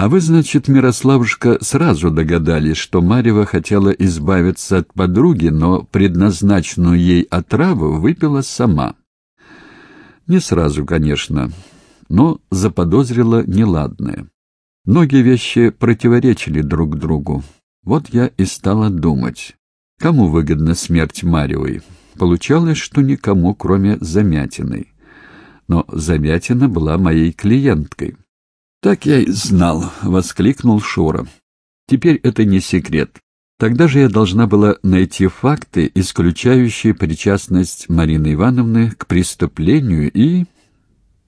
А вы, значит, Мирославушка, сразу догадались, что Марьева хотела избавиться от подруги, но предназначенную ей отраву выпила сама. Не сразу, конечно, но заподозрила неладное. Многие вещи противоречили друг другу. Вот я и стала думать, кому выгодна смерть Марьевой. Получалось, что никому, кроме Замятиной. Но Замятина была моей клиенткой. «Так я и знал», — воскликнул Шура. «Теперь это не секрет. Тогда же я должна была найти факты, исключающие причастность Марины Ивановны к преступлению, и...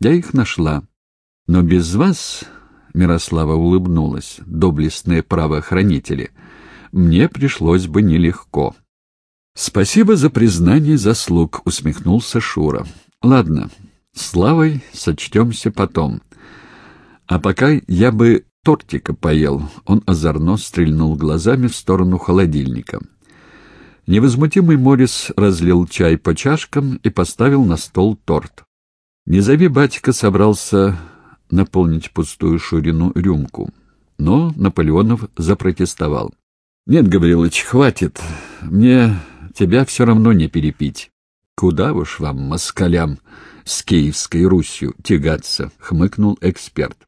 Я их нашла. Но без вас, — Мирослава улыбнулась, — доблестные правоохранители, мне пришлось бы нелегко. «Спасибо за признание заслуг», — усмехнулся Шура. «Ладно, славой сочтемся потом». А пока я бы тортика поел, он озорно стрельнул глазами в сторону холодильника. Невозмутимый Морис разлил чай по чашкам и поставил на стол торт. Не зови батька собрался наполнить пустую Шурину рюмку, но Наполеонов запротестовал. — Нет, Гаврилович, хватит. Мне тебя все равно не перепить. — Куда уж вам, москалям, с Киевской Русью тягаться? — хмыкнул эксперт.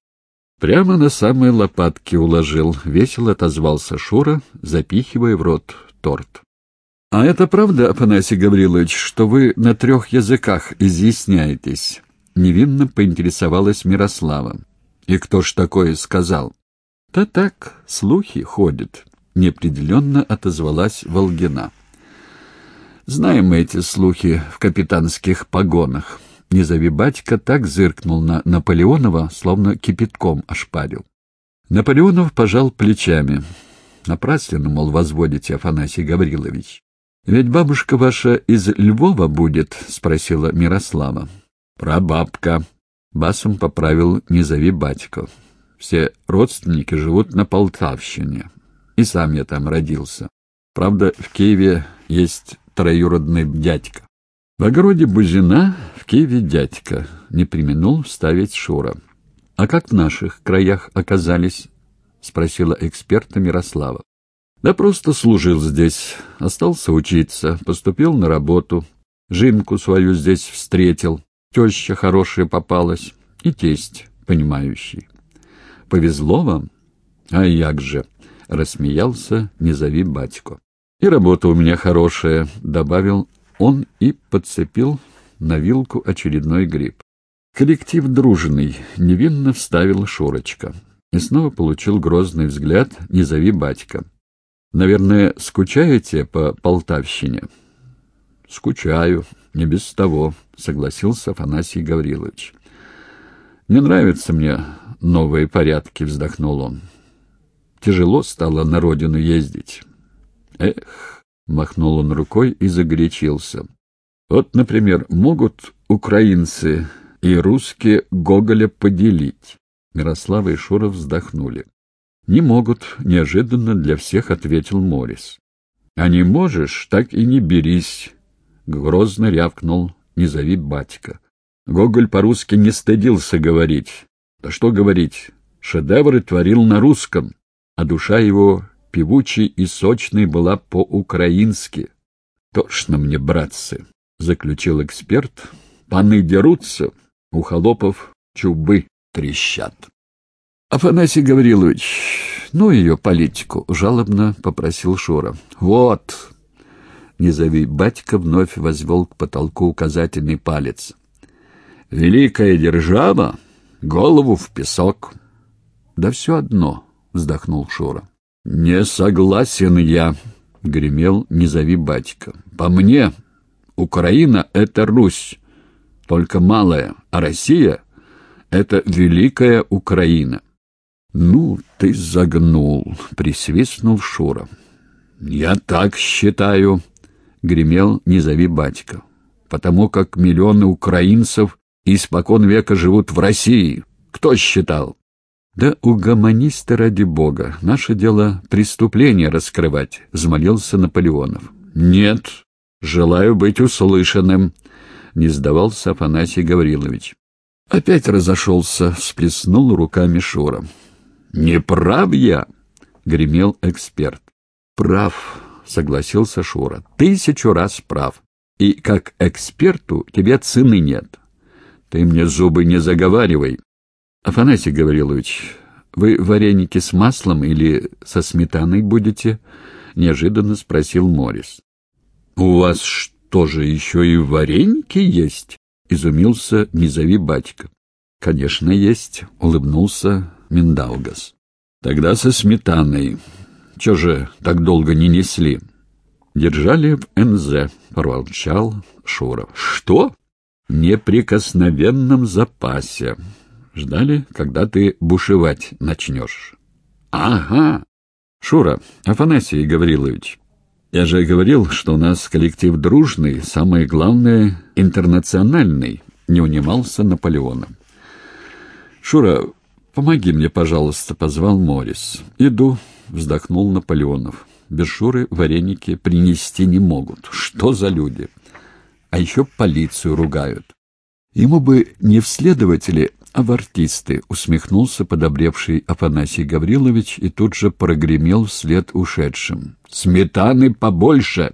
Прямо на самые лопатки уложил, — весело отозвался Шура, запихивая в рот торт. — А это правда, Афанасий Гаврилович, что вы на трех языках изъясняетесь? — невинно поинтересовалась Мирослава. — И кто ж такое сказал? — Да так, слухи ходят, — неопределенно отозвалась Волгина. — Знаем мы эти слухи в капитанских погонах. Не зови батька так зыркнул на Наполеонова, словно кипятком ошпарил. Наполеонов пожал плечами. Напрасленно, мол, возводите, Афанасий Гаврилович. — Ведь бабушка ваша из Львова будет? — спросила Мирослава. — Прабабка. Басом поправил «Не зови батько». Все родственники живут на Полтавщине. И сам я там родился. Правда, в Киеве есть троюродный дядька. В огороде Бузина, в Киеве дядька, не применул вставить Шура. — А как в наших краях оказались? — спросила эксперта Мирослава. — Да просто служил здесь, остался учиться, поступил на работу, жинку свою здесь встретил, теща хорошая попалась и тесть понимающий. — Повезло вам? — А як же! — рассмеялся «Не зови батько». — И работа у меня хорошая, — добавил он и подцепил на вилку очередной гриб. Коллектив дружный, невинно вставил Шурочка. И снова получил грозный взгляд «Не зови батька». «Наверное, скучаете по Полтавщине?» «Скучаю, не без того», — согласился Афанасий Гаврилович. «Не нравятся мне новые порядки», — вздохнул он. «Тяжело стало на родину ездить». «Эх, Махнул он рукой и загорячился. Вот, например, могут украинцы и русские Гоголя поделить? Мирослава и Шуров вздохнули. «Не могут», — неожиданно для всех ответил Морис. «А не можешь, так и не берись», — грозно рявкнул «Не зови батька». Гоголь по-русски не стыдился говорить. Да что говорить, шедевры творил на русском, а душа его певучей и сочной была по-украински. «Тошно мне, братцы», — заключил эксперт. «Паны дерутся, у холопов чубы трещат». «Афанасий Гаврилович, ну ее политику», — жалобно попросил Шура. «Вот!» — не зови батька вновь возвел к потолку указательный палец. «Великая держава, голову в песок». «Да все одно», — вздохнул Шура. «Не согласен я», — гремел «Не зови батька». «По мне, Украина — это Русь, только малая, а Россия — это великая Украина». «Ну, ты загнул», — присвистнул Шура. «Я так считаю», — гремел «Не зови батька», «потому как миллионы украинцев испокон века живут в России. Кто считал?» «Да угомонись-то ради бога. Наше дело преступление раскрывать», — взмолился Наполеонов. «Нет, желаю быть услышанным», — не сдавался Афанасий Гаврилович. Опять разошелся, всплеснул руками Шура. Не прав я, гремел эксперт. Прав, согласился Шура. Тысячу раз прав. И как эксперту тебе цены нет. Ты мне зубы не заговаривай. Афанасий Гаврилович, вы вареники с маслом или со сметаной будете? Неожиданно спросил Морис. У вас что же еще и вареники есть? Изумился Низови батька. Конечно, есть, улыбнулся Миндаугас. Тогда со сметаной. Че же так долго не несли? Держали в НЗ, проворчал Шуров. Что? В неприкосновенном запасе. Ждали, когда ты бушевать начнешь. Ага. Шура, Афанасий Гаврилович, я же говорил, что у нас коллектив дружный, самое главное — интернациональный, не унимался Наполеоном. Шура, помоги мне, пожалуйста, позвал Морис. Иду, вздохнул Наполеонов. Без Шуры вареники принести не могут. Что за люди? А еще полицию ругают. Ему бы не в следователи, а в артисты, усмехнулся подобревший Афанасий Гаврилович и тут же прогремел вслед ушедшим. «Сметаны побольше!»